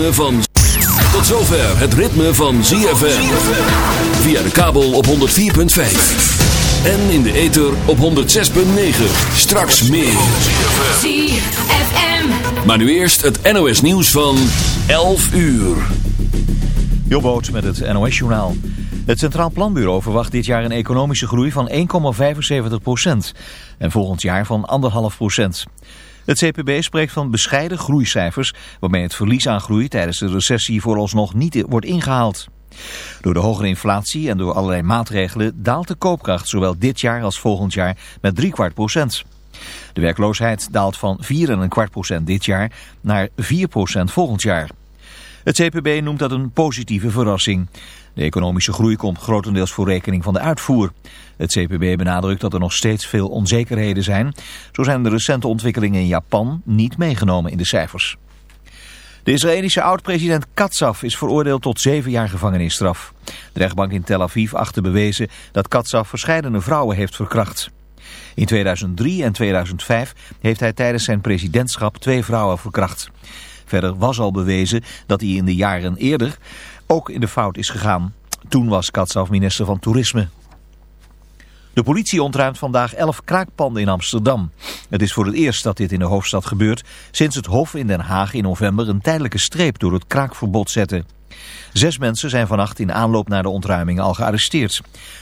ritme van... Tot zover het ritme van ZFM. Via de kabel op 104.5. En in de ether op 106.9. Straks meer. ZFM. Maar nu eerst het NOS nieuws van 11 uur. Jobboot met het NOS-journaal. Het Centraal Planbureau verwacht dit jaar een economische groei van 1,75 procent. En volgend jaar van 1,5 procent. Het CPB spreekt van bescheiden groeicijfers... waarmee het verlies aan groei tijdens de recessie vooralsnog niet wordt ingehaald. Door de hogere inflatie en door allerlei maatregelen daalt de koopkracht... zowel dit jaar als volgend jaar met driekwart procent. De werkloosheid daalt van 4,25 procent dit jaar naar 4 procent volgend jaar. Het CPB noemt dat een positieve verrassing. De economische groei komt grotendeels voor rekening van de uitvoer. Het CPB benadrukt dat er nog steeds veel onzekerheden zijn. Zo zijn de recente ontwikkelingen in Japan niet meegenomen in de cijfers. De Israëlische oud-president Katsaf is veroordeeld tot zeven jaar gevangenisstraf. De rechtbank in Tel Aviv achtte bewezen dat Katsaf verscheidene vrouwen heeft verkracht. In 2003 en 2005 heeft hij tijdens zijn presidentschap twee vrouwen verkracht. Verder was al bewezen dat hij in de jaren eerder ook in de fout is gegaan. Toen was Katsaf minister van Toerisme. De politie ontruimt vandaag elf kraakpanden in Amsterdam. Het is voor het eerst dat dit in de hoofdstad gebeurt... sinds het Hof in Den Haag in november een tijdelijke streep door het kraakverbod zette. Zes mensen zijn vannacht in aanloop naar de ontruiming al gearresteerd.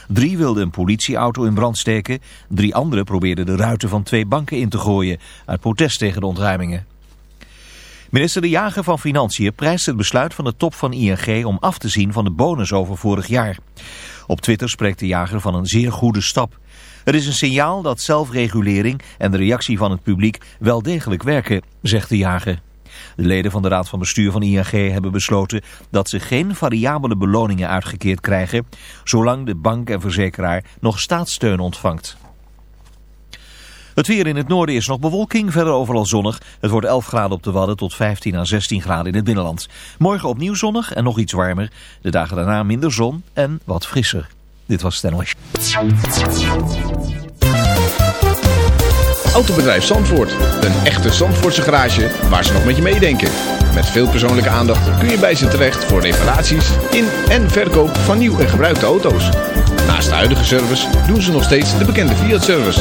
Drie wilden een politieauto in brand steken. Drie anderen probeerden de ruiten van twee banken in te gooien... uit protest tegen de ontruimingen. Minister De Jager van Financiën prijst het besluit van de top van ING om af te zien van de bonus over vorig jaar. Op Twitter spreekt De Jager van een zeer goede stap. Het is een signaal dat zelfregulering en de reactie van het publiek wel degelijk werken, zegt De Jager. De leden van de Raad van Bestuur van ING hebben besloten dat ze geen variabele beloningen uitgekeerd krijgen, zolang de bank en verzekeraar nog staatssteun ontvangt. Het weer in het noorden is nog bewolking, verder overal zonnig. Het wordt 11 graden op de Wadden tot 15 à 16 graden in het binnenland. Morgen opnieuw zonnig en nog iets warmer. De dagen daarna minder zon en wat frisser. Dit was Stennis. Autobedrijf Zandvoort. Een echte Zandvoortse garage waar ze nog met je meedenken. Met veel persoonlijke aandacht kun je bij ze terecht voor reparaties in en verkoop van nieuw en gebruikte auto's. Naast de huidige service doen ze nog steeds de bekende Fiat-service.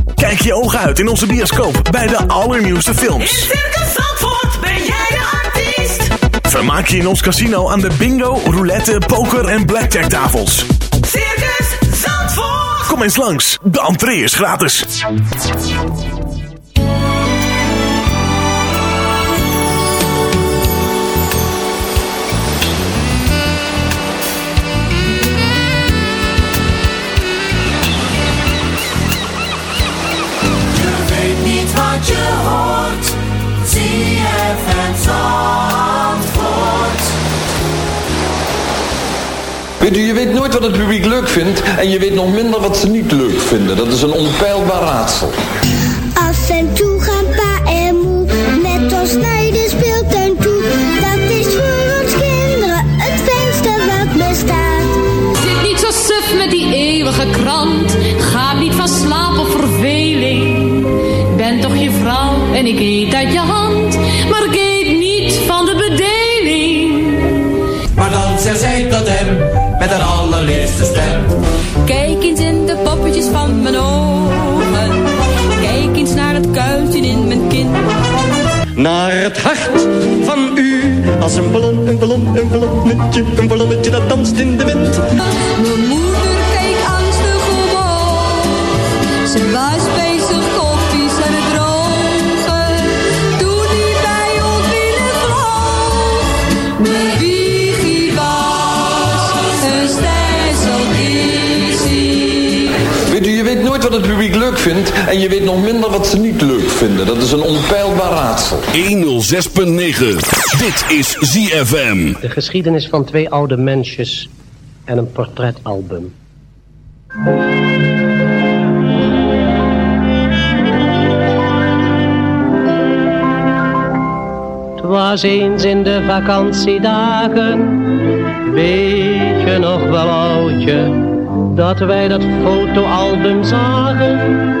Kijk je ogen uit in onze bioscoop bij de allernieuwste In films. Circus Zandvoort ben jij de artiest. Vermaak je in ons casino aan de bingo, roulette, poker en blackjack tafels. Circus Zandvoort. Kom eens langs, de entree is gratis. Weet u, je weet nooit wat het publiek leuk vindt en je weet nog minder wat ze niet leuk vinden. Dat is een onpeilbaar raadsel. Af en toe gaan pa en moe met ons naar de speeltuin toe. Dat is voor ons kinderen het fijnste wat bestaat. Zit niet zo suf met die eeuwige krant. Ga niet van slaap of verveling. Ik ben toch je vrouw en ik eet uit je hand. Met haar allerliefste stem. Kijk eens in de poppetjes van mijn ogen. Kijk eens naar het kuiltje in mijn kin. Naar het hart van u. Als een ballon, een ballon, een ballonnetje, een ballonnetje dat danst in de wind. Vindt en je weet nog minder wat ze niet leuk vinden. Dat is een onpeilbaar raadsel. 106.9. Dit is ZFM. De geschiedenis van twee oude mensjes en een portretalbum. Het was eens in de vakantiedagen, weet je nog wel oudje, dat wij dat fotoalbum zagen.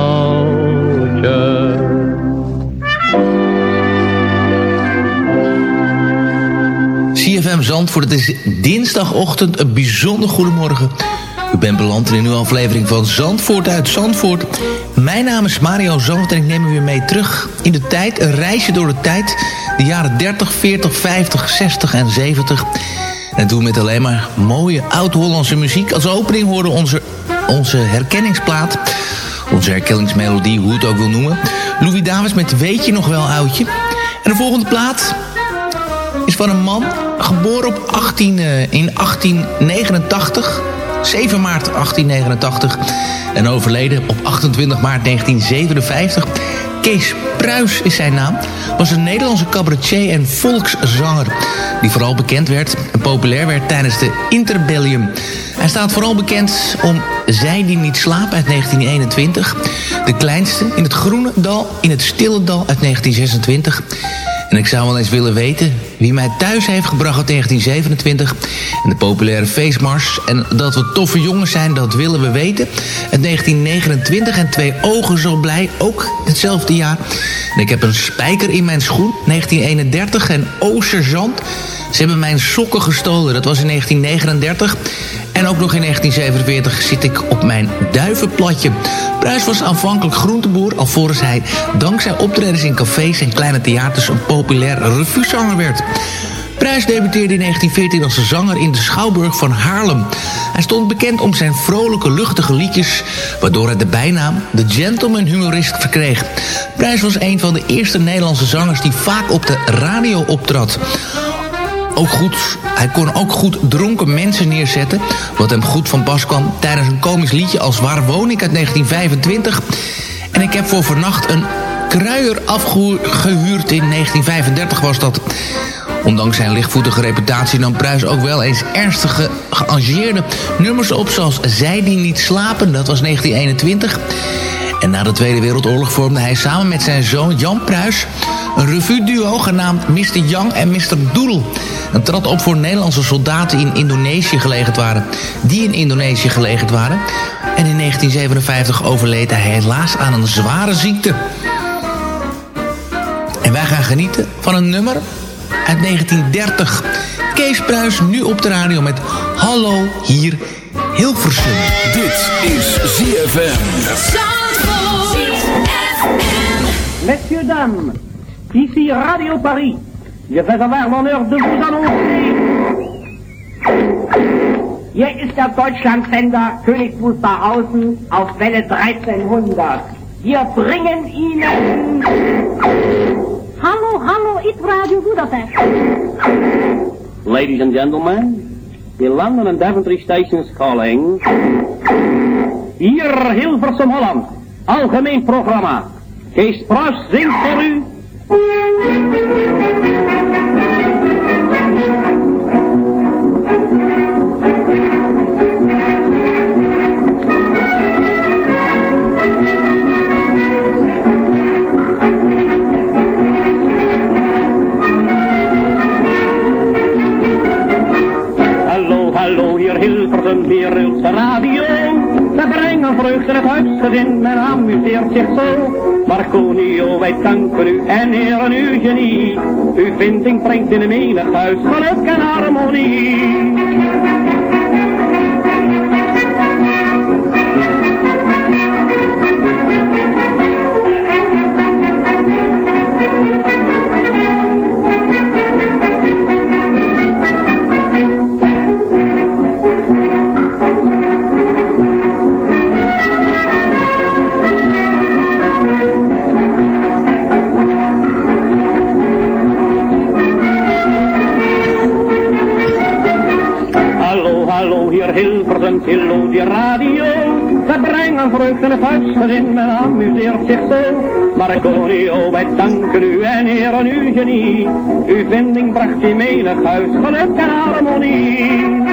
Zandvoort, het is dinsdagochtend, een bijzonder goedemorgen. U bent beland in een nieuwe aflevering van Zandvoort uit Zandvoort. Mijn naam is Mario Zandvoort en ik neem u weer mee terug in de tijd. Een reisje door de tijd, de jaren 30, 40, 50, 60 en 70. En doen we met alleen maar mooie oud-Hollandse muziek. Als opening horen onze, onze herkenningsplaat... Onze herkenningsmelodie, hoe het ook wil noemen. Louis Davids met Weet je nog wel, oudje? En de volgende plaat van een man, geboren op 18, eh, in 1889. 7 maart 1889. En overleden op 28 maart 1957. Kees Pruis is zijn naam. Was een Nederlandse cabaretier en volkszanger. Die vooral bekend werd en populair werd tijdens de Interbellium. Hij staat vooral bekend om Zij die niet slapen uit 1921. De kleinste in het Groene Dal in het Stille Dal uit 1926. En ik zou wel eens willen weten wie mij thuis heeft gebracht uit 1927. En de populaire feestmars. En dat we toffe jongens zijn, dat willen we weten. Het 1929 en twee ogen zo blij, ook hetzelfde jaar. En ik heb een spijker in mijn schoen, 1931. En sergeant, ze hebben mijn sokken gestolen. Dat was in 1939. En ook nog in 1947 zit ik op mijn duivenplatje. Pruis was aanvankelijk groenteboer... alvorens hij dankzij optredens in cafés en kleine theaters... een populair revuezanger werd. Pruis debuteerde in 1914 als zanger in de Schouwburg van Haarlem. Hij stond bekend om zijn vrolijke, luchtige liedjes... waardoor hij de bijnaam de gentleman humorist verkreeg. Pruis was een van de eerste Nederlandse zangers... die vaak op de radio optrad ook goed, hij kon ook goed dronken mensen neerzetten... wat hem goed van pas kwam tijdens een komisch liedje als Waar woon ik uit 1925. En ik heb voor vannacht een kruier afgehuurd in 1935 was dat. Ondanks zijn lichtvoetige reputatie nam Pruis ook wel eens ernstige geangeerde nummers op... zoals Zij die niet slapen, dat was 1921... En na de Tweede Wereldoorlog vormde hij samen met zijn zoon Jan Pruis... een revue-duo genaamd Mr. Young en Mr. Doodle. En trad op voor Nederlandse soldaten in Indonesië gelegerd waren... die in Indonesië gelegerd waren. En in 1957 overleed hij helaas aan een zware ziekte. En wij gaan genieten van een nummer uit 1930. Kees Pruis nu op de radio met Hallo hier Hilversum. Dit is ZFM. Messieurs, dames, ici Radio Paris. Je fais avoir l'honneur de vous annoncer. Hier ist der Deutschlandsender König Wusterhausen auf Welle 1300. Wir bringen Ihnen... Hallo, hallo, ik Radio Budapest. Ladies and gentlemen, the London and Daventry stations calling. Hier Hilversum Holland, algemeen programma. Kees Pruis zingt voor u. Hallo, hallo, hier Hilversum, hier is de radio. Vreugde het huisgezin, men amuseert zich zo. Marconio, wij danken u en heren uw genie. Uw vinding brengt in een menig huis geluk en harmonie. Uw vinding bracht in menig huis geluk en harmonie.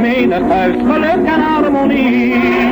Vinding bracht in menig huis geluk en harmonie.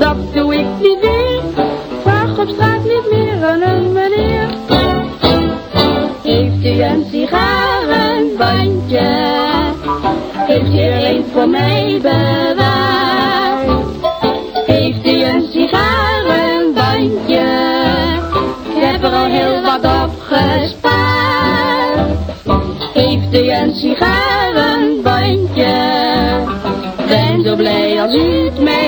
Dat doe ik niet weer. Vraag op straat niet meer aan een meneer. Heeft u een sigarenbandje? Heeft u er een voor mij bewaard? Heeft u een sigarenbandje? Ik heb er al heel wat op gespaard. Heeft u een sigarenbandje? Ben zo blij als u het mij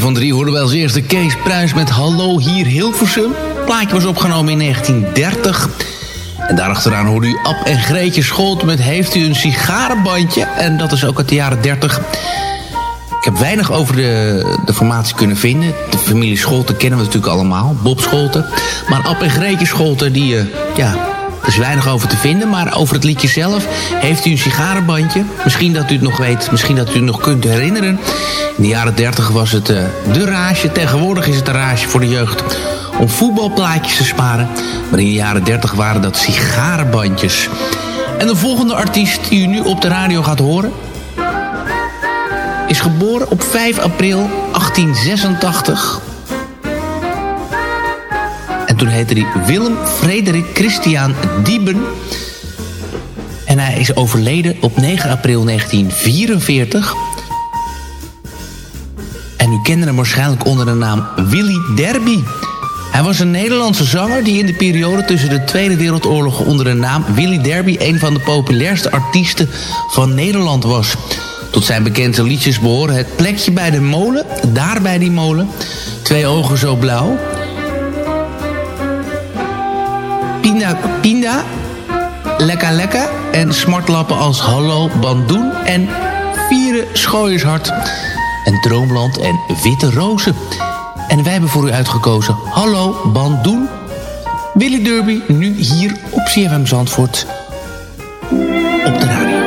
van drie hoorden we als eerste Kees Pruis met Hallo hier Hilversum. Het plaatje was opgenomen in 1930. En daarachteraan hoorde u Ab en Greetje Scholt met Heeft u een sigarenbandje? En dat is ook uit de jaren 30. Ik heb weinig over de, de formatie kunnen vinden. De familie Scholten kennen we natuurlijk allemaal. Bob Scholten. Maar Ab en Greetje Scholten, die, eh, ja, er is weinig over te vinden. Maar over het liedje zelf heeft u een sigarenbandje. Misschien dat u het nog weet, misschien dat u het nog kunt herinneren. In de jaren 30 was het eh, de rage. Tegenwoordig is het een rage voor de jeugd om voetbalplaatjes te sparen. Maar in de jaren 30 waren dat sigarenbandjes. En de volgende artiest die u nu op de radio gaat horen is geboren op 5 april 1886. En toen heette hij Willem Frederik Christian Dieben. En hij is overleden op 9 april 1944. En u kende hem waarschijnlijk onder de naam Willy Derby. Hij was een Nederlandse zanger die in de periode tussen de Tweede Wereldoorlog onder de naam Willy Derby een van de populairste artiesten van Nederland was. Tot zijn bekendste liedjes behoren Het plekje bij de molen, Daar bij die molen, Twee ogen zo blauw, Pinda Pinda, Lekka en smartlappen als Hallo Bandoen en Vieren Schooiershart en Droomland en Witte Rozen. En wij hebben voor u uitgekozen Hallo Bandoen, Willy Derby, nu hier op CFM Zandvoort op de radio.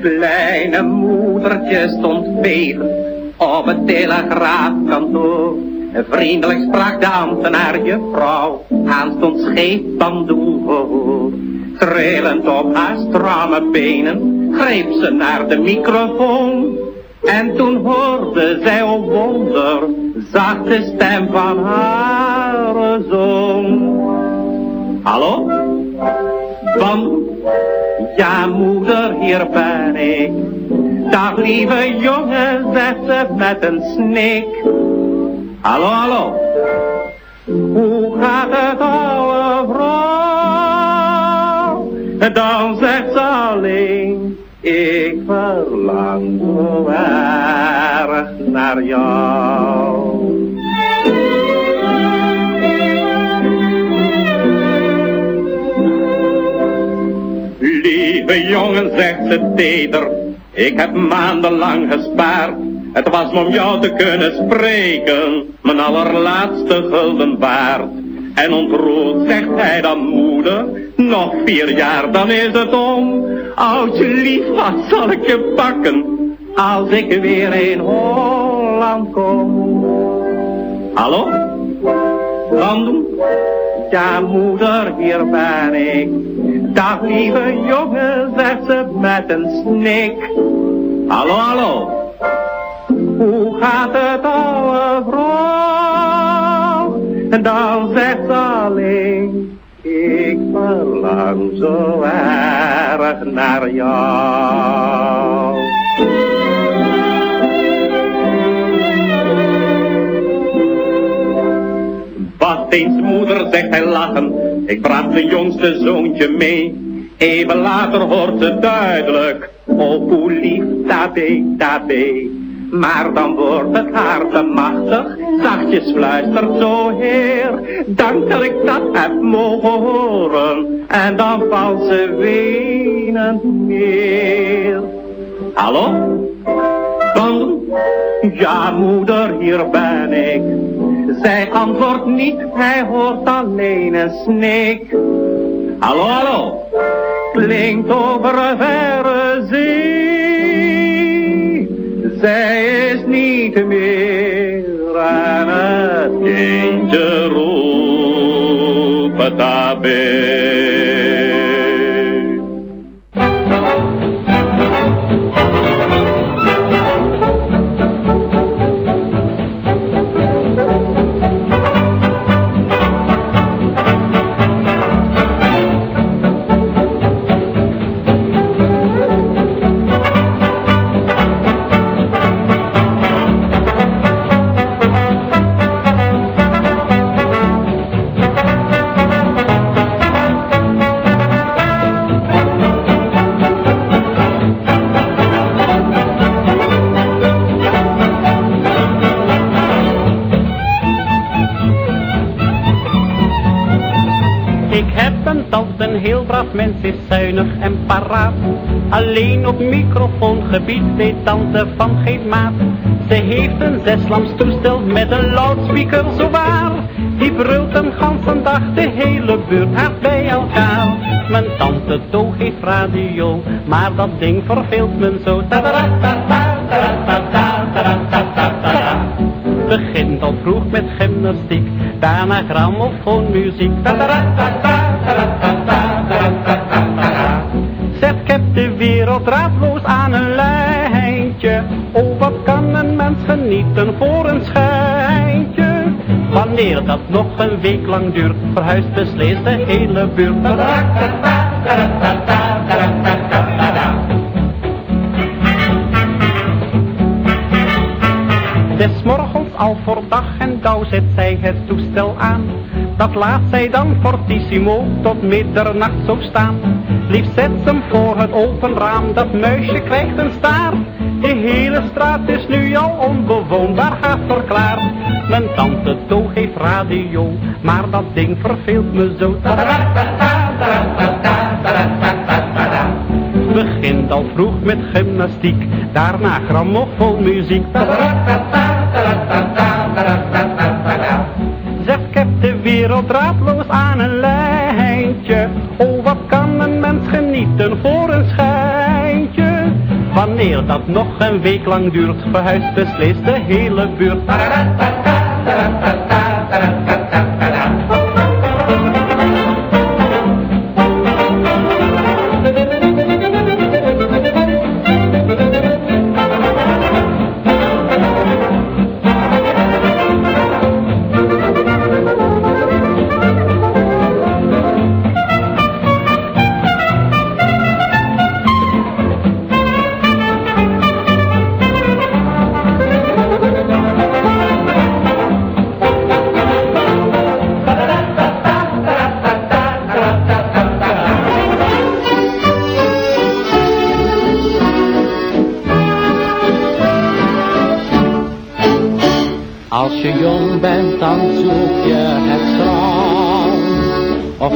Kleine moedertje stond bevend op het telegraafkantoor. Vriendelijk sprak de ambtenaar juffrouw, aanstond scheef bandoen. Trillend op haar stramme benen, greep ze naar de microfoon. En toen hoorde zij, oh wonder, zachte stem van haar zoon. Hallo? Van, ja moeder, hier ben ik. Dag lieve jongen, zegt ze met een snik. Hallo, hallo. Hoe gaat het oude vrouw? Dan zegt ze alleen, ik verlang zo naar jou. lieve jongen, zegt ze teder, ik heb maandenlang gespaard. Het was om jou te kunnen spreken, mijn allerlaatste gulden waard. En ontroerd zegt hij dan moeder, nog vier jaar dan is het om. Oudje lief, wat zal ik je pakken, als ik weer in Holland kom. Hallo? Landen? Ja moeder, hier ben ik. Dag lieve jongen, zegt ze met een snik. Hallo, hallo. Hoe gaat het oude vrouw? En dan zegt ze alleen, ik verlang zo erg naar jou. Eens moeder zegt hij lachen, ik bracht zijn jongste zoontje mee. Even later hoort ze duidelijk, oh hoe lief tabé, tabé. Maar dan wordt het haar te machtig, zachtjes fluistert zo heer. Dank dat ik dat heb mogen horen, en dan valt ze wenend neer. Hallo? Dan? Ja moeder, hier ben ik. Zij antwoordt niet, hij hoort alleen een snik. Hallo, hallo, klinkt over een verre zee. Zij is niet meer aan het kindje roepen Alleen op microfoongebied weet tante van geen maat. Ze heeft een zeslams toestel met een loudspeaker zo waar. Die brult een ganse dag de hele buurt hard bij elkaar. Mijn tante To heeft radio, maar dat ding verveelt me zo. Begint al vroeg met gymnastiek, daarna grammofoonmuziek. Tadaratata, raadloos aan een lijntje. Oh, wat kan een mens genieten voor een schijntje? Wanneer dat nog een week lang duurt, verhuist beslist de hele buurt. Des morgens al voor dag en dauw zet zij het toestel aan. Dat laat zij dan fortissimo tot middernacht zo staan. Liefst zet ze hem voor het open raam, dat muisje krijgt een staart. De hele straat is nu al onbewoonbaar haast verklaard. Mijn tante To heeft radio, maar dat ding verveelt me zo. Begint al vroeg met gymnastiek, daarna grammofoonmuziek. Zegt ik heb de wereld raadloos aan een schijntje? Wanneer dat nog een week lang duurt, verhuist beslist de hele buurt.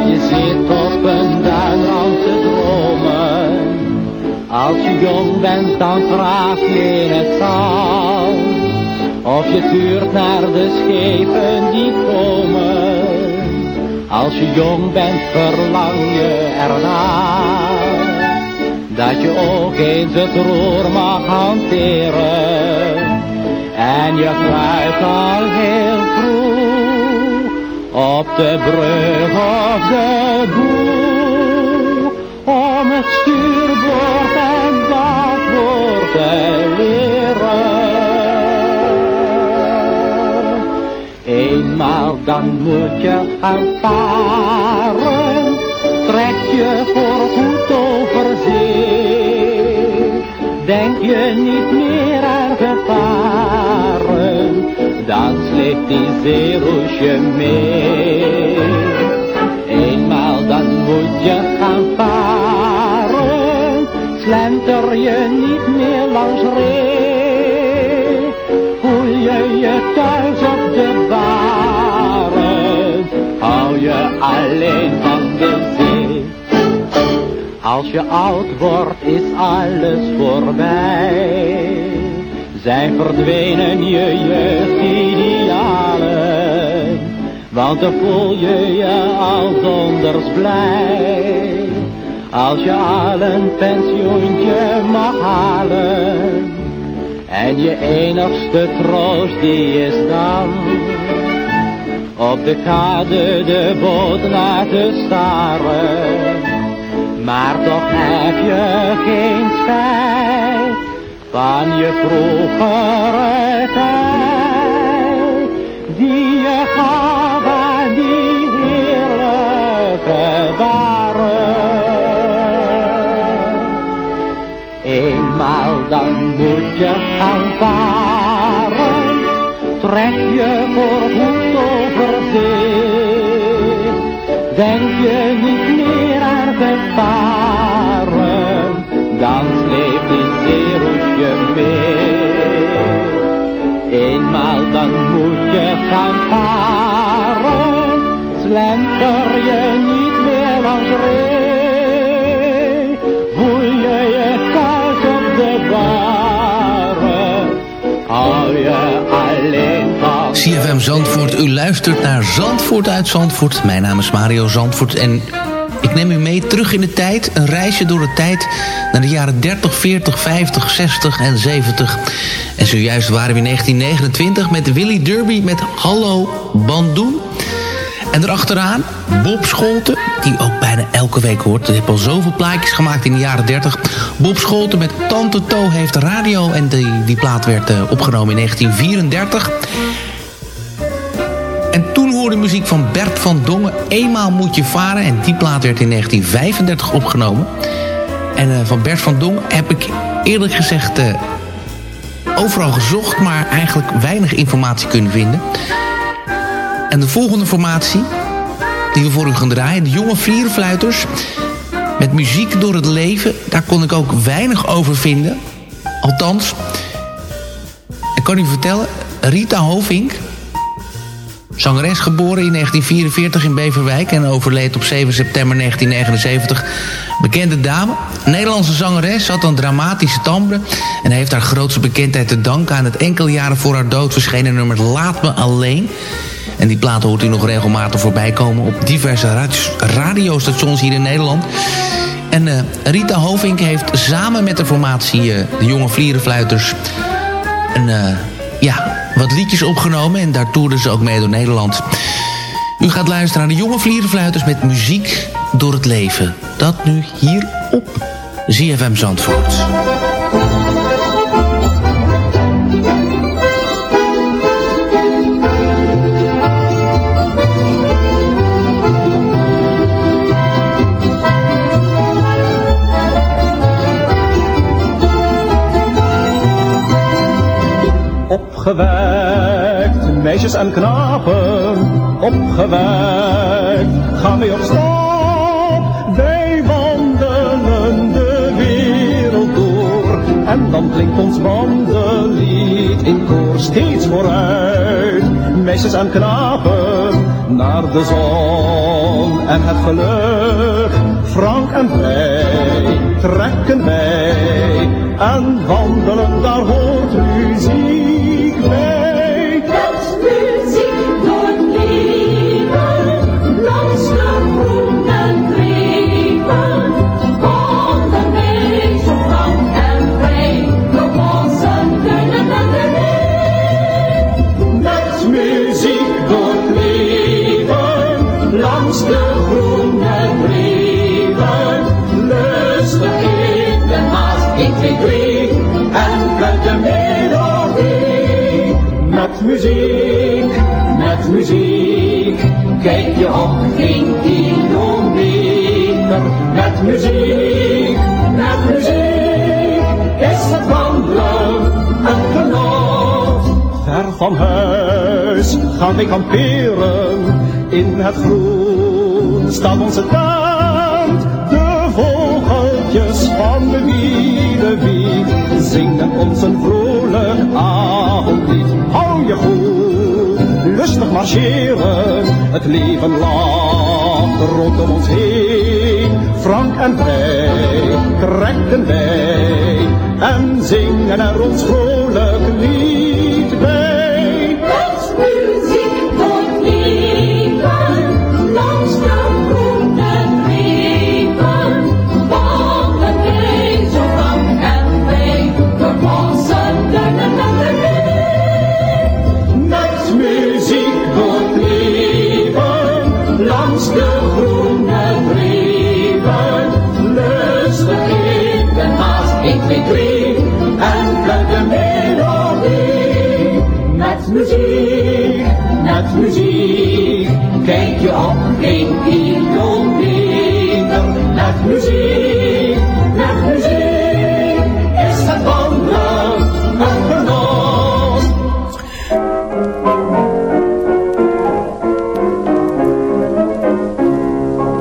Je zit op een duinrand te dromen. Als je jong bent, dan graaf je in het zand. Of je tuurt naar de schepen die komen. Als je jong bent, verlang je ernaar. Dat je ook eens het roer mag hanteren. En je fluit al heel vroeg op de brug of de boeg. Om het stuurboord en bakboord te leren. Eenmaal dan moet je gaan varen, trek je voor goed over zee. Denk je niet meer aan gevaren, dan sleept die zeeroesje mee. Eenmaal dan moet je gaan varen, slenter je niet meer langs ree. Voel je je thuis op de baren, hou je alleen van de zee. Als je oud wordt is alles voorbij. Zijn verdwenen je jeugdidealen. Want dan voel je je als onders blij. Als je al een pensioentje mag halen. En je enigste troost die is dan. Op de kade de boot te staren. Maar toch heb je geen spijt van je vroegere tijd. Die je gaf aan die heerlijke waren. Eenmaal dan moet je gaan varen, trek je voor goed over zee. Denk je niet meer aan gevaren, dan sleept varen, slenter je niet meer langs ree. Voel je je thuis op de baren, hou je alleen van CFM Zandvoort, u luistert naar Zandvoort uit Zandvoort. Mijn naam is Mario Zandvoort en neem u mee terug in de tijd. Een reisje door de tijd naar de jaren 30, 40, 50, 60 en 70. En zojuist waren we in 1929 met Willy Derby met Hallo Bandoen. En erachteraan Bob Scholten, die ook bijna elke week hoort. Hij heeft al zoveel plaatjes gemaakt in de jaren 30. Bob Scholten met Tante To heeft radio. En die, die plaat werd eh, opgenomen in 1934. Muziek van Bert van Dongen. Eenmaal moet je varen. En die plaat werd in 1935 opgenomen. En eh, van Bert van Dongen heb ik eerlijk gezegd... eh, overal gezocht, maar eigenlijk weinig informatie kunnen vinden. En de volgende formatie, die we voor u gaan draaien... de jonge vlierenfluiters met muziek door het leven... daar kon ik ook weinig over vinden. Althans, ik kan u vertellen... Rita Hovink, zangeres geboren in 1944 in Beverwijk... en overleed op 7 september 1979. Bekende dame, Nederlandse zangeres, had een dramatische timbre... en heeft haar grootste bekendheid te danken aan het enkele jaren voor haar dood verschenen nummer Laat Me Alleen... En die plaat hoort u nog regelmatig voorbij komen op diverse radi- radiostations hier in Nederland. En eh, Rita Hovink heeft samen met de formatie eh, de jonge vlierenfluiters... Een, eh, ja, wat liedjes opgenomen en daar toerden ze ook mee door Nederland. U gaat luisteren naar de jonge vlierenfluiters met muziek door het leven. Dat nu hier op ZFM Zandvoort. Opgewekt, meisjes en knapen, opgewekt, gaan wij op stap. Wij wandelen de wereld door en dan klinkt ons wandellied in koor steeds vooruit. Meisjes en knapen, naar de zon en het geluk. Frank en wij trekken wij En wandelen, daar hoort muziek bij. Muziek, met muziek, kijk je op geen kilometer. Met muziek, met muziek, is het wandelen een genot. Ver van huis gaan wij kamperen, in het groen staat onze tent. Goed, lustig marcheren, het leven lacht rondom ons heen. Frank en vrij trekken wij en zingen er ons vrolijk lied muziek, kijk je op geen kilometer. Met muziek, met muziek, is het wandelen een genot.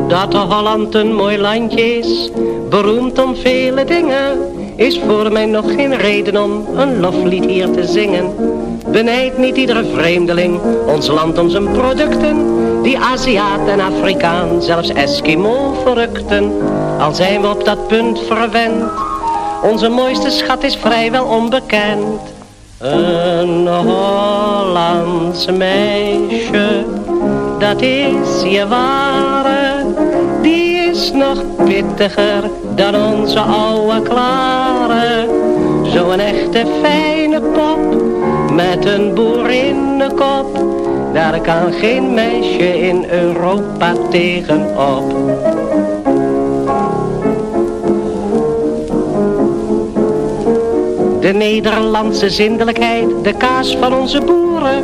Dat de Holland een mooi landje is, beroemd om vele dingen, is voor mij nog geen reden om een loflied hier te zingen. Benijd niet iedere vreemdeling ons land om zijn producten, die Aziat en Afrikaan, zelfs Eskimo verrukten. Al zijn we op dat punt verwend, onze mooiste schat is vrijwel onbekend. Een Hollands meisje, dat is je ware, die is nog pittiger dan onze oude klare. Zo'n echte fijne pop, met een boerinnenkop, daar kan geen meisje in Europa tegenop. De Nederlandse zindelijkheid, de kaas van onze boeren.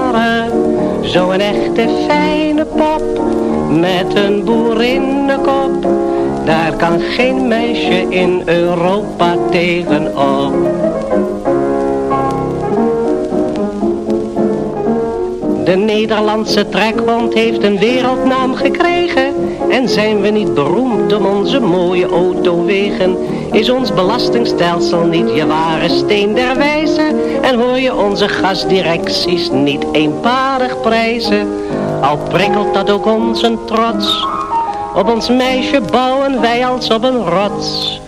klare. Zo'n echte fijne pop, met een boerinnenkop. Daar kan geen meisje in Europa tegenop. De Nederlandse trekhond heeft een wereldnaam gekregen. En zijn we niet beroemd om onze mooie autowegen? Is ons belastingstelsel niet je ware steen der wijze? En hoor je onze gasdirecties niet eenparig prijzen? Al prikkelt dat ook ons een trots. Op ons meisje bouwen wij als op een rots.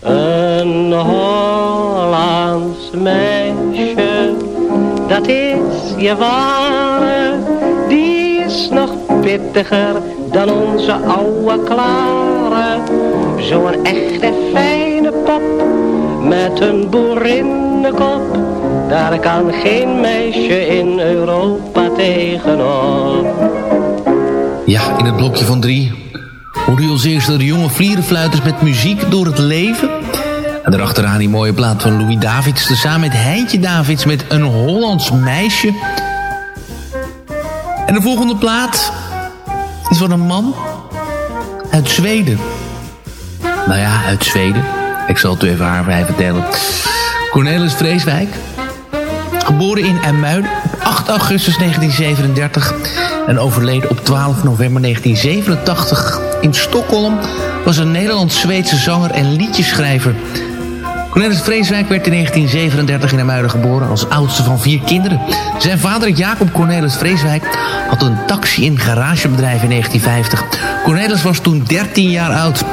Een Hollands meisje, dat is je ware. Die is nog pittiger dan onze oude klare. Zo'n echte fijne pop, met een boerinnenkop. Daar kan geen meisje in Europa tegenop. Ja, in het blokje van drie hoorde je als eerste de jonge vlierenfluiters met muziek door het leven. En daarachteraan die mooie plaat van Louis Davids... tezamen met Heintje Davids met Een Hollands Meisje. En de volgende plaat is van een man uit Zweden. Nou ja, uit Zweden. Ik zal het u even haar vertellen. Cornelis Vreeswijk, geboren in IJmuiden op 8 augustus 1937 en overleden op 12 november 1987 in Stockholm, was een Nederlands-Zweedse zanger en liedjeschrijver. Cornelis Vreeswijk werd in 1937 in IJmuiden geboren als oudste van vier kinderen. Zijn vader Jacob Cornelis Vreeswijk had een taxi- en garagebedrijf in 1950. Cornelis was toen 13 jaar oud.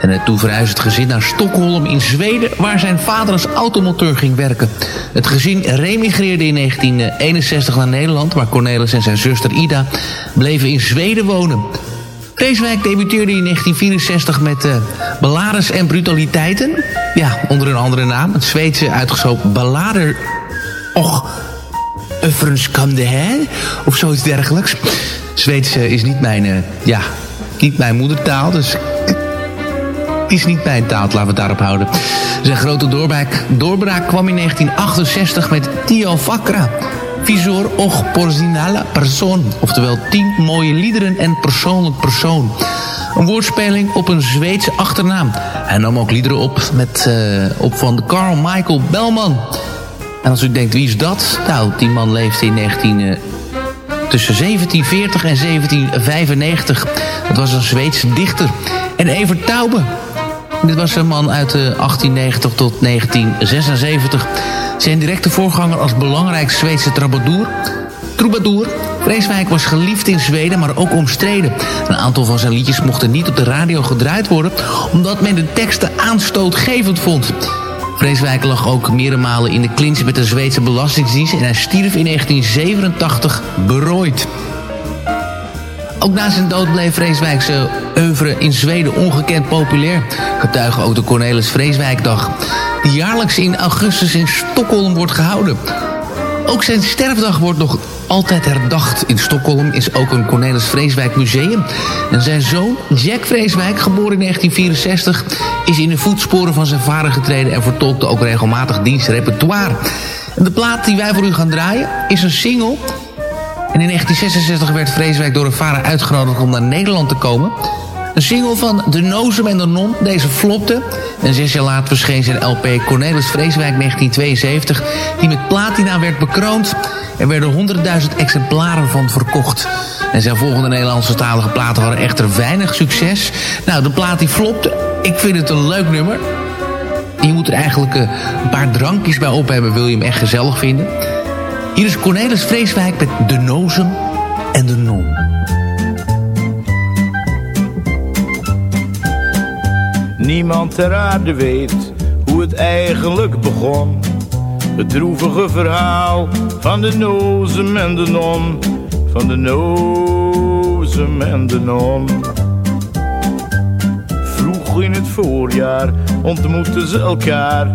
En eh, toen verhuisde het gezin naar Stockholm in Zweden... waar zijn vader als automonteur ging werken. Het gezin remigreerde in 1961 naar Nederland... waar Cornelis en zijn zuster Ida bleven in Zweden wonen. Vreeswijk debuteerde in 1964 met uh, Ballades en Brutaliteiten. Ja, onder een andere naam. Het Zweedse uitgesproken ballader... Och, Uffrens kan de hè? Of zoiets dergelijks. Zweeds uh, is niet mijn, uh, ja, niet mijn moedertaal, dus is niet mijn taal, laten we het daarop houden. Zijn grote doorbraak, doorbraak kwam in 1968 met Tio Vakra. Visor och personale persoon. Oftewel 10 mooie liederen en persoonlijk persoon. Een woordspeling op een Zweedse achternaam. Hij nam ook liederen op, met, uh, op van Carl Michael Bellman. En als u denkt, wie is dat? Nou, die man leefde in 19... Uh, tussen 1740 en 1795. Dat was een Zweedse dichter. En Evert Taube, dit was een man uit 1890 tot 1976. Zijn directe voorganger als belangrijk Zweedse troubadour. Troubadour. Vreeswijk was geliefd in Zweden, maar ook omstreden. Een aantal van zijn liedjes mochten niet op de radio gedraaid worden... omdat men de teksten aanstootgevend vond. Vreeswijk lag ook meerdere malen in de clinch met de Zweedse Belastingdienst... en hij stierf in 1987 berooid. Ook na zijn dood bleef Vreeswijkse oeuvre in Zweden ongekend populair. Getuige ook de Cornelis Vreeswijkdag, die jaarlijks in augustus in Stockholm wordt gehouden. Ook zijn sterfdag wordt nog altijd herdacht. In Stockholm is ook een Cornelis Vreeswijk museum. En zijn zoon, Jack Vreeswijk, geboren in 1964... is in de voetsporen van zijn vader getreden... en vertolkte ook regelmatig dienstrepertoire. En de plaat die wij voor u gaan draaien is een single... En in 1966 werd Vreeswijk door een vader uitgenodigd om naar Nederland te komen. Een single van De Nozem en de Non, deze flopte. En zes jaar later verscheen zijn LP Cornelis Vreeswijk 1972... die met platina werd bekroond. Er werden 100.000 exemplaren van verkocht. En zijn volgende Nederlandse talige platen hadden echter weinig succes. Nou, de plaat die flopte. Ik vind het een leuk nummer. Je moet er eigenlijk een paar drankjes bij op hebben... wil je hem echt gezellig vinden... Hier is Cornelis Vreeswijk met De Nozem en de Non. Niemand ter aarde weet hoe het eigenlijk begon. Het droevige verhaal van de nozem en de non. Van de nozem en de non. Vroeg in het voorjaar ontmoetten ze elkaar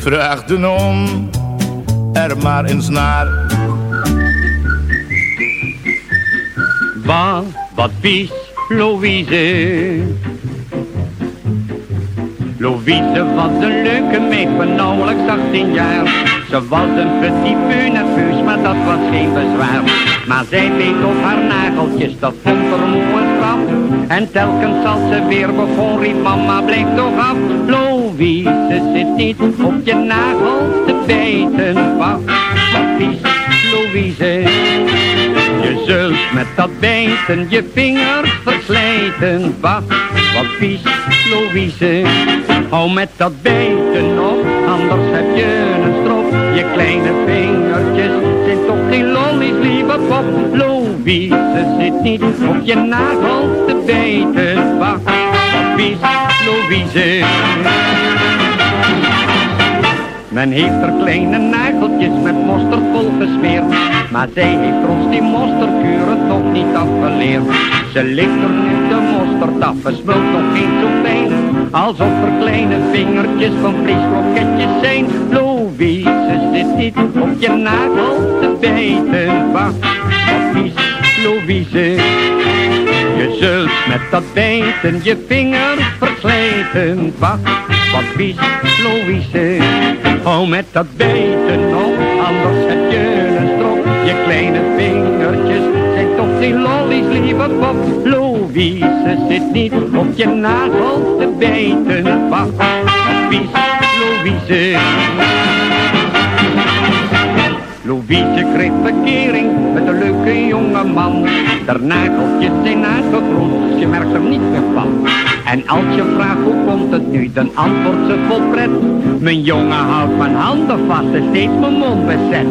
Vraag de non er maar eens naar. Wat, wat vies, Louise. Louise was een leuke meid van nauwelijks 18 jaar. Ze was een petit peu nerveus, maar dat was geen bezwaar. Maar zij beet op haar nageltjes, dat vond haar moe straf. En telkens als ze weer begon, riep mama, blijf toch af. Louise zit niet op je nagels te bijten. Wat, vies, Louise. Je zult met dat bijten je vingers verslijten. Wat, wat vies, Louise. Hou met dat bijten op, anders heb je een strop. Je kleine vingertjes zijn toch geen lollies, lieve pop. Louise zit niet op je nagels te bijten. Wat, wat vies, Louise. Men heeft er kleine nageltjes met mosterd vol gesmeerd. Maar zij heeft ons die mosterdkuren toch niet afgeleerd. Ze ligt er nu de mosterd af, het smult nog geen zo fijn. Alsof er kleine vingertjes van vleeskroketjes zijn. Louise zit niet op je nagel te bijten. Wacht, vies, Louise. Je zult met dat bijten je vinger verslijten. Wacht, wat vies, Louise. Hou met dat bijten op, anders heb je een strop. Je kleine vingertjes zijn toch geen lollies, lieve pop. Louise zit niet op je nagel te bijten. Wacht, wat vies, Louise. Louise kreeg verkering met een leuke jonge man. Der nageltjes zijn aangegroeid, je merkt er niet meer van. En als je vraagt hoe komt het nu, dan antwoordt ze vol pret. Mijn jongen houdt mijn handen vast en steeds mijn mond bezet.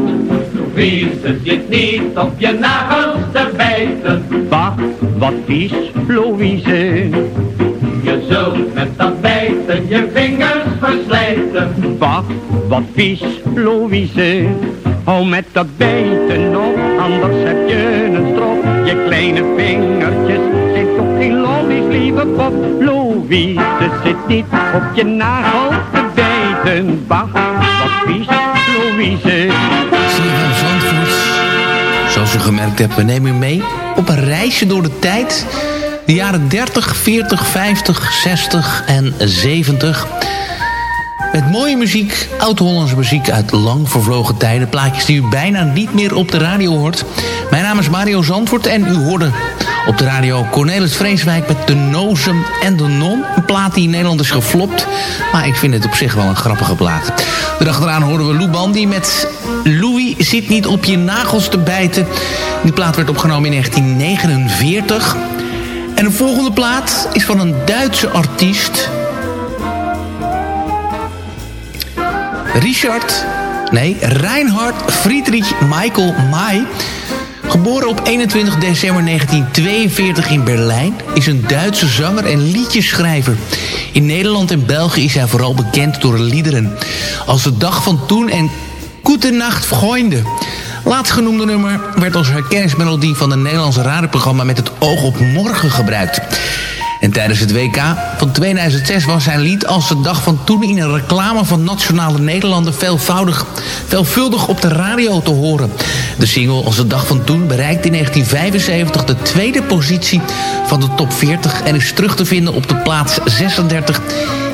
Louise zit niet op je nagels te bijten. Wacht, wat vies, Louise. Je zult met dat bijten je vingers verslijten. Wacht, wat vies, Louise. Hou met dat bijten op, anders heb je een strop. Je kleine vingertjes zijn toch geen lollies, lieve pop. Louise zit niet op je nagel te bijten. Wacht, wat vies, Louise. CFM Zandvoort. Zoals u gemerkt hebt, we nemen u mee op een reisje door de tijd. De jaren 30, 40, 50, 60 en 70. Met mooie muziek, oud-Hollandse muziek uit lang vervlogen tijden. Plaatjes die u bijna niet meer op de radio hoort. Mijn naam is Mario Zandvoort en u hoorde op de radio Cornelis Vreeswijk met De Nozem en de Non. Een plaat die in Nederland is geflopt. Maar ik vind het op zich wel een grappige plaat. Erachteraan hoorden we Lou Bandy met Louis zit niet op je nagels te bijten. Die plaat werd opgenomen in 1949. En de volgende plaat is van een Duitse artiest... Richard, nee, Reinhard Friedrich Michael May... geboren op 21 december 1942 in Berlijn... is een Duitse zanger en liedjeschrijver. In Nederland en België is hij vooral bekend door liederen... als De Dag van Toen en Goedenacht, vrienden. Laatstgenoemde nummer werd als herkenningsmelodie van het Nederlandse radioprogramma Met het oog op morgen gebruikt. En tijdens het WK van 2006 was zijn lied als de dag van toen in een reclame van Nationale Nederlanden veelvoudig, veelvuldig op de radio te horen. De single als de dag van toen bereikte in 1975 de tweede positie van de top 40 en is terug te vinden op de plaats 36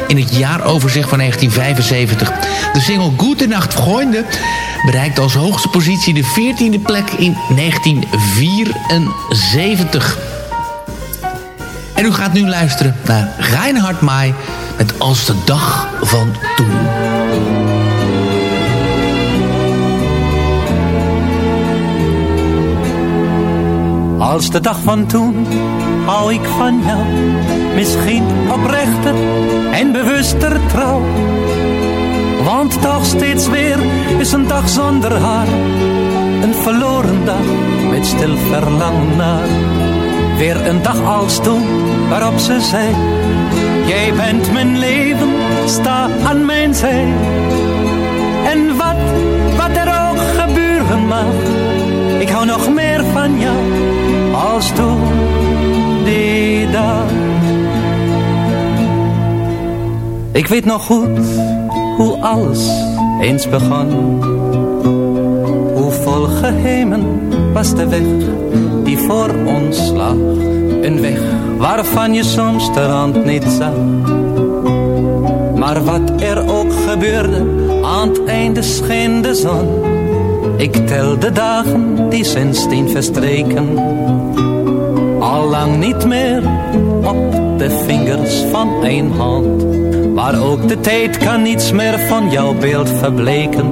in het jaaroverzicht van 1975. De single Goedenacht Vrienden bereikte als hoogste positie de 14e plek in 1974. En u gaat nu luisteren naar Reinhard Mai met Als de dag van toen. Als de dag van toen hou ik van jou, misschien oprechter en bewuster trouw. Want toch steeds weer is een dag zonder haar, een verloren dag met stil verlangen naar. Weer een dag als toen, waarop ze zei, jij bent mijn leven, sta aan mijn zij. En wat, wat er ook gebeuren mag, ik hou nog meer van jou als toen die dag. Ik weet nog goed hoe alles eens begon. Hoe vol geheimen was de weg die voor ons lag. Een weg waarvan je soms de rand niet zag. Maar wat er ook gebeurde, aan het einde scheen de zon. Ik tel de dagen die sindsdien verstreken. Allang niet meer op de vingers van één hand. Maar ook de tijd kan niets meer van jouw beeld verbleken.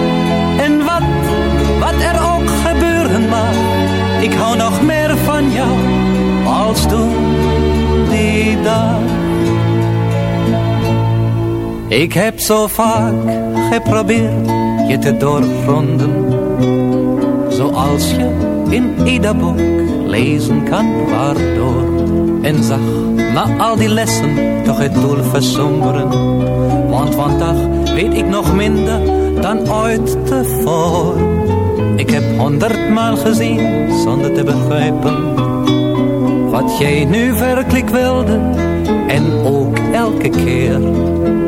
Er ook gebeuren mag. Ik hou nog meer van jou als toen die dag. Ik heb zo vaak geprobeerd je te doorgronden. Zoals je in ieder boek lezen kan waardoor. En zag na al die lessen toch het doel versomberen. Want vandaag weet ik nog minder dan ooit tevoren. Ik heb honderdmaal gezien zonder te begrijpen. Wat jij nu werkelijk wilde en ook elke keer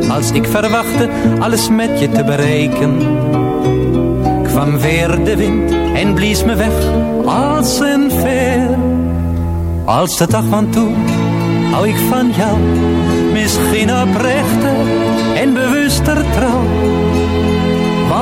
als ik verwachtte alles met je te bereiken kwam weer de wind en blies me weg als een veer. Als de dag van toen hou ik van jou, misschien oprechter en bewuster trouw.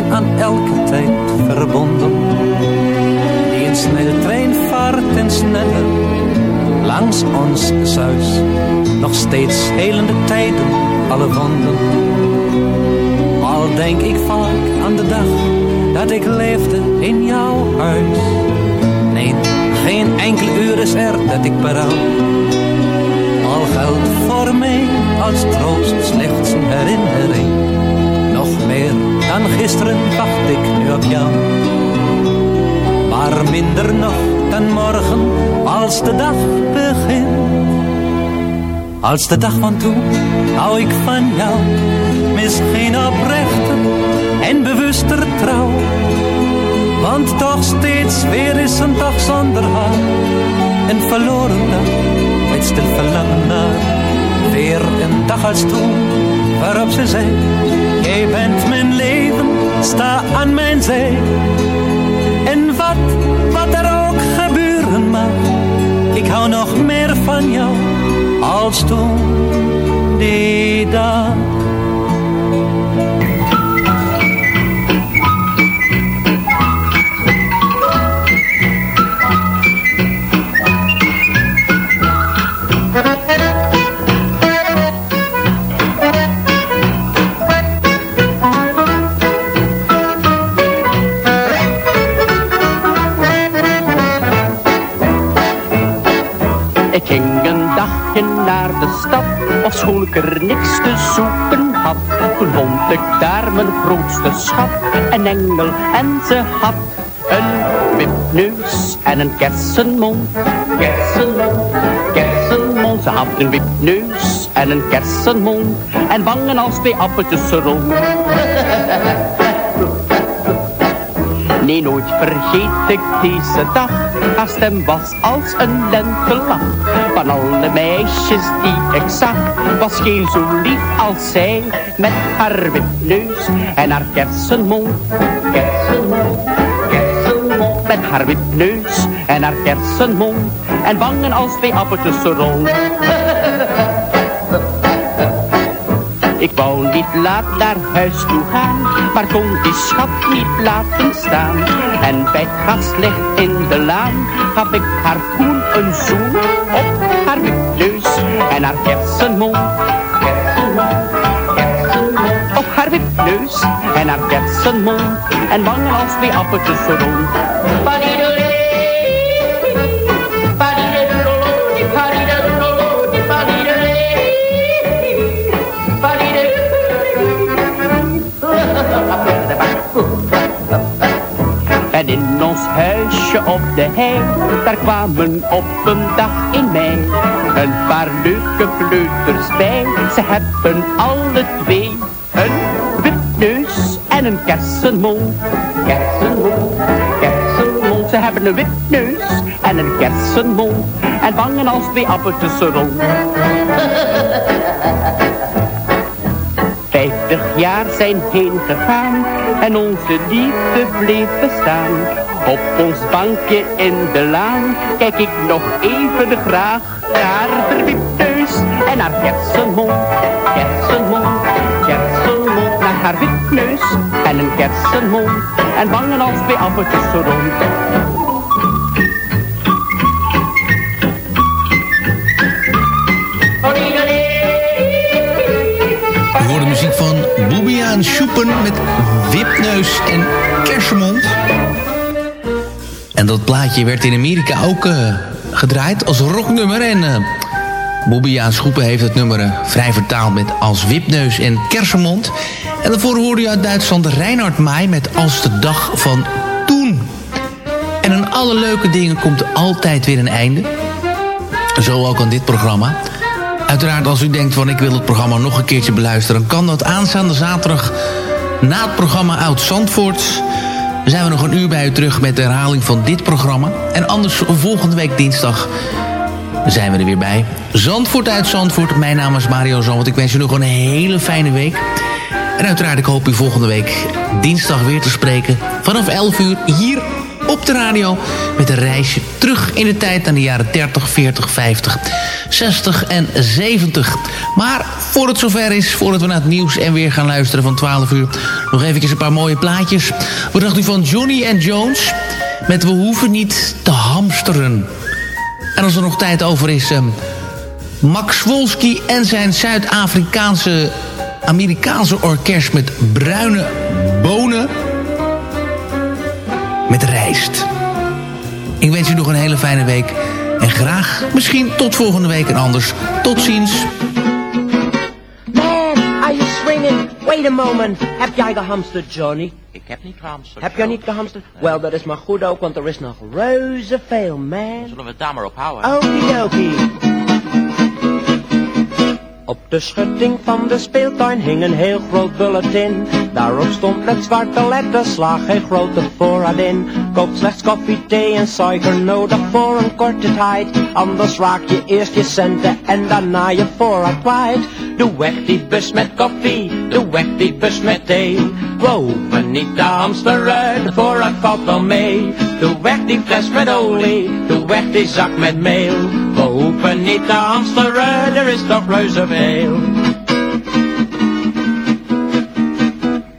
zijn aan elke tijd verbonden. Die een snelle trein vaart en sneller langs ons zuis. Nog steeds helende tijden, alle wonden. Al denk ik vaak aan de dag dat ik leefde in jouw huis. Nee, geen enkel uur is er dat ik berouw. Al geldt voor mij als troost slechts een herinnering. Nog meer dan gisteren wacht ik nu op jou. Maar minder nog dan morgen als de dag begint. Als de dag van toen hou ik van jou, misschien oprechter en bewuster trouw. Want toch steeds weer is een dag zonder haar, een verloren dag met stil verlangen naar. Weer een dag als toen, waarop ze zei, jij bent sta aan mijn zij. En wat, wat er ook gebeuren mag, ik hou nog meer van jou als toen die dag. Ofschoon ik er niks te zoeken had. Vond ik daar mijn grootste schat, een engel en ze had een wipneus en een kersenmond. Kersenmond, kersenmond, ze had een wipneus en een kersenmond. En wangen als twee appeltjes rond. Nee, nooit vergeet ik deze dag. Haar stem was als een lentelach. Van alle meisjes die ik zag, was geen zo lief als zij. Met haar wipneus en haar kersenmond. Kersenmond, kersenmond. Met haar wipneus en haar kersenmond. En wangen als twee appeltjes rond. Ik wou niet laat naar huis toe gaan, maar kon die schat niet laten staan. En bij het gaslicht in de laan gaf ik haar koen een zoen op haar wipneus en haar kersenmond. Op haar wipneus en haar kersenmond en wangen als twee appeltjes rond. En in ons huisje op de hei, daar kwamen op een dag in mei een paar leuke kleuters bij. Ze hebben alle twee een wipneus en een kersenmond. Kersenmond, kersenmond. Ze hebben een wipneus en een kersenmond en wangen als twee appeltjes rond. Vijftig jaar zijn heen gegaan en onze liefde bleef bestaan. Op ons bankje in de laan kijk ik nog even graag naar haar wipneus en haar kersenmond. Kersenmond, kersenmond, naar haar wipneus en een kersenmond. En wangen als twee appeltjes rond. Horen muziek van Boebiaan Schoepen met Wipneus en Kersenmond. En dat plaatje werd in Amerika ook eh, gedraaid als rocknummer. En uh, Boebiaan Schoepen heeft het nummer eh, vrij vertaald met als Wipneus en Kersenmond. En daarvoor hoorde je uit Duitsland Reinhard Maai met Als de dag van toen. En aan alle leuke dingen komt altijd weer een einde. Zo ook aan dit programma. Uiteraard als u denkt van ik wil het programma nog een keertje beluisteren... kan dat aanstaande zaterdag na het programma Oud Zandvoort. Zijn we nog een uur bij u terug met de herhaling van dit programma. En anders volgende week dinsdag zijn we er weer bij. Zandvoort uit Zandvoort. Mijn naam is Mario Zandvoort. Ik wens u nog een hele fijne week. En uiteraard ik hoop u volgende week dinsdag weer te spreken... vanaf 11 uur hier op de radio met een reisje terug in de tijd aan de jaren 30, 40, 50, 60 en 70. Maar voor het zover is, voordat we naar het nieuws en weer gaan luisteren van 12 uur, nog even een paar mooie plaatjes. Wat dacht u van Johnny and Jones met We hoeven niet te hamsteren? En als er nog tijd over is, um, Max Wolski en zijn Zuid-Afrikaanse Amerikaanse orkest met bruine bonen met rijst. Ik wens u nog een hele fijne week. En graag, misschien tot volgende week en anders. Tot ziens. Man, are you swinging? Wait a moment. Heb jij gehamsterd, Johnny? Ik heb niet gehamsterd. Heb jij niet gehamsterd? Wel, dat is maar goed ook, want er is nog reuze veel, man. Zullen we het daar maar op houden? Okidoki. Op de schutting van de speeltuin hing een heel groot bulletin. Daarop stond met zwarte letters, slaag geen grote voorraad in. Koop slechts koffie, thee en suiker nodig voor een korte tijd. Anders raak je eerst je centen en daarna je voorraad kwijt. Doe weg die bus met koffie, doe weg die bus met thee. We hoeven niet de hamsteren, de voorraad valt wel mee. Doe weg die fles met olie, doe weg die zak met meel. We hoeven niet te hamsteren, er is toch reuze veel.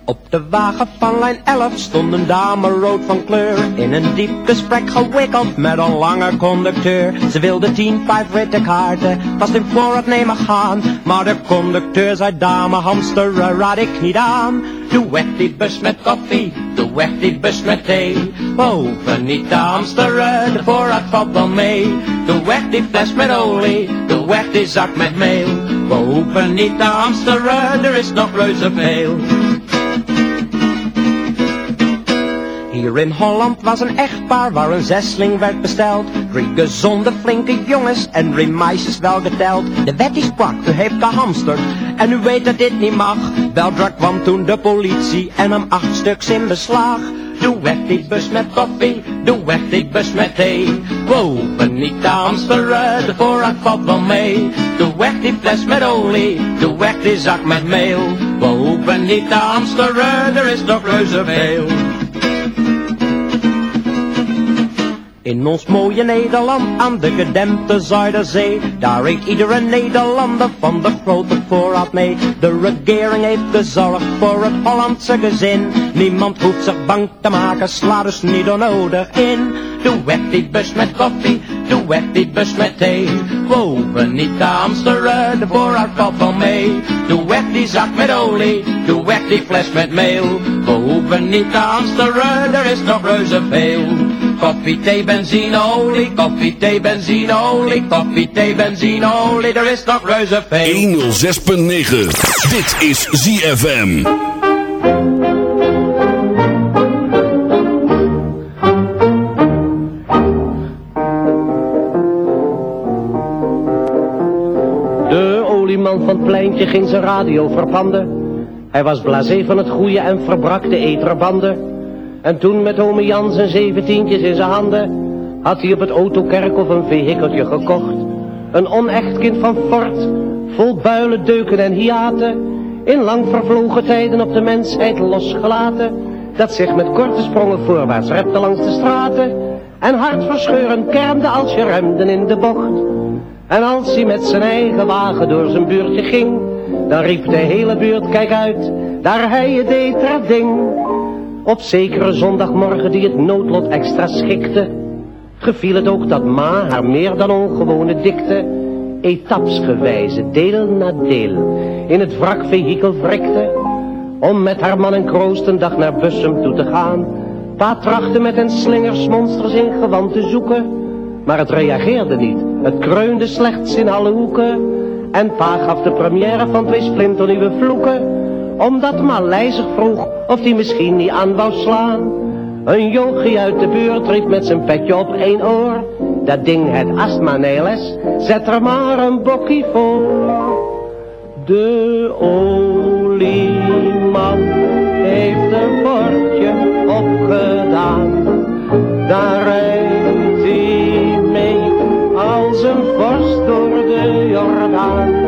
Op de wagen van lijn 11 stond een dame rood van kleur. In een diep gesprek gewikkeld met een lange conducteur. Ze wilde tien, vijf witte kaarten, vast in voorraad nemen gaan. Maar de conducteur zei dame hamsteren raad ik niet aan. Doe weg die bus met koffie, weg die bus met thee. We hoeven niet te hamsteren, de voorraad valt wel mee. Doe weg die fles met olie, doe weg die zak met meel. We hoeven niet te hamsteren, er is nog reuze veel. Hier in Holland was een echtpaar waar een zesling werd besteld. Drie gezonde, flinke jongens en drie meisjes wel geteld. De wet die sprak, u heeft gehamsterd en u weet dat dit niet mag. Weldra kwam toen de politie en nam acht stuks in beslag. Doe weg die bus met koffie, doe weg die bus met thee. We hoeven niet te hamsteren, de voorraad valt wel mee. Doe weg die fles met olie, doe weg die zak met meel. We hoeven niet te hamsteren, er is nog reuze veel. In ons mooie Nederland aan de gedempte Zuiderzee, daar eet iedere Nederlander van de grote voorraad mee. De regering heeft gezorgd voor het Hollandse gezin. Niemand hoeft zich bang te maken, sla dus niet onnodig in. Doe weg die bus met koffie, doe weg die bus met thee. We hoeven niet te hamsteren, de voorraad valt wel mee. Doe weg die zak met olie, doe weg die fles met meel. We hoeven niet te hamsteren, er is nog reuze veel. Koffie, thee, benzine, olie, koffie, thee, benzine, olie, koffie, thee, benzine, olie, er is nog reuze veel. 106.9. Dit is ZFM. De olieman van het pleintje ging zijn radio verpanden. Hij was blasé van het goede en verbrak de eterbanden. En toen met ome Jan zijn zeventientjes in zijn handen, had hij op het autokerkhof een vehikeltje gekocht. Een onecht kind van fort, vol builen, deuken en hiaten. In lang vervlogen tijden op de mensheid losgelaten. Dat zich met korte sprongen voorwaarts repte langs de straten. En hartverscheurend kermde als je remde in de bocht. En als hij met zijn eigen wagen door zijn buurtje ging, dan riep de hele buurt, kijk uit, daar hij je deed dat ding. Op zekere zondagmorgen die het noodlot extra schikte, geviel het ook dat ma haar meer dan ongewone dikte, etapsgewijze, deel na deel, in het wrakvehikel wrikte, om met haar man en kroost een dag naar Bussum toe te gaan. Pa trachtte met een slingersmonsters in gewand te zoeken, maar het reageerde niet. Het kreunde slechts in alle hoeken. En pa gaf de première van twee splinternieuwe vloeken. Omdat Maleis zich vroeg of die misschien niet aan wou slaan. Een jochie uit de buurt riep met zijn petje op één oor. Dat ding het astma neles, zet er maar een bokkie voor. De olieman heeft een bordje opgedaan. Daar rijdt hij mee als een vorst door de Jordaan.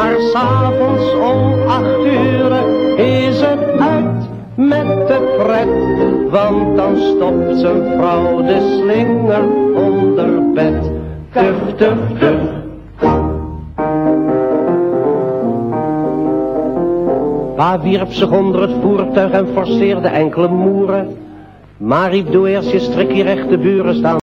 Maar s'avonds om acht uur is het uit met de pret. Want dan stopt zijn vrouw de slinger onder bed. Tuf, tuf, tuf. Pa wierp zich onder het voertuig en forceerde enkele moeren. Maar riep doe eerst je strikje rechte buren staan.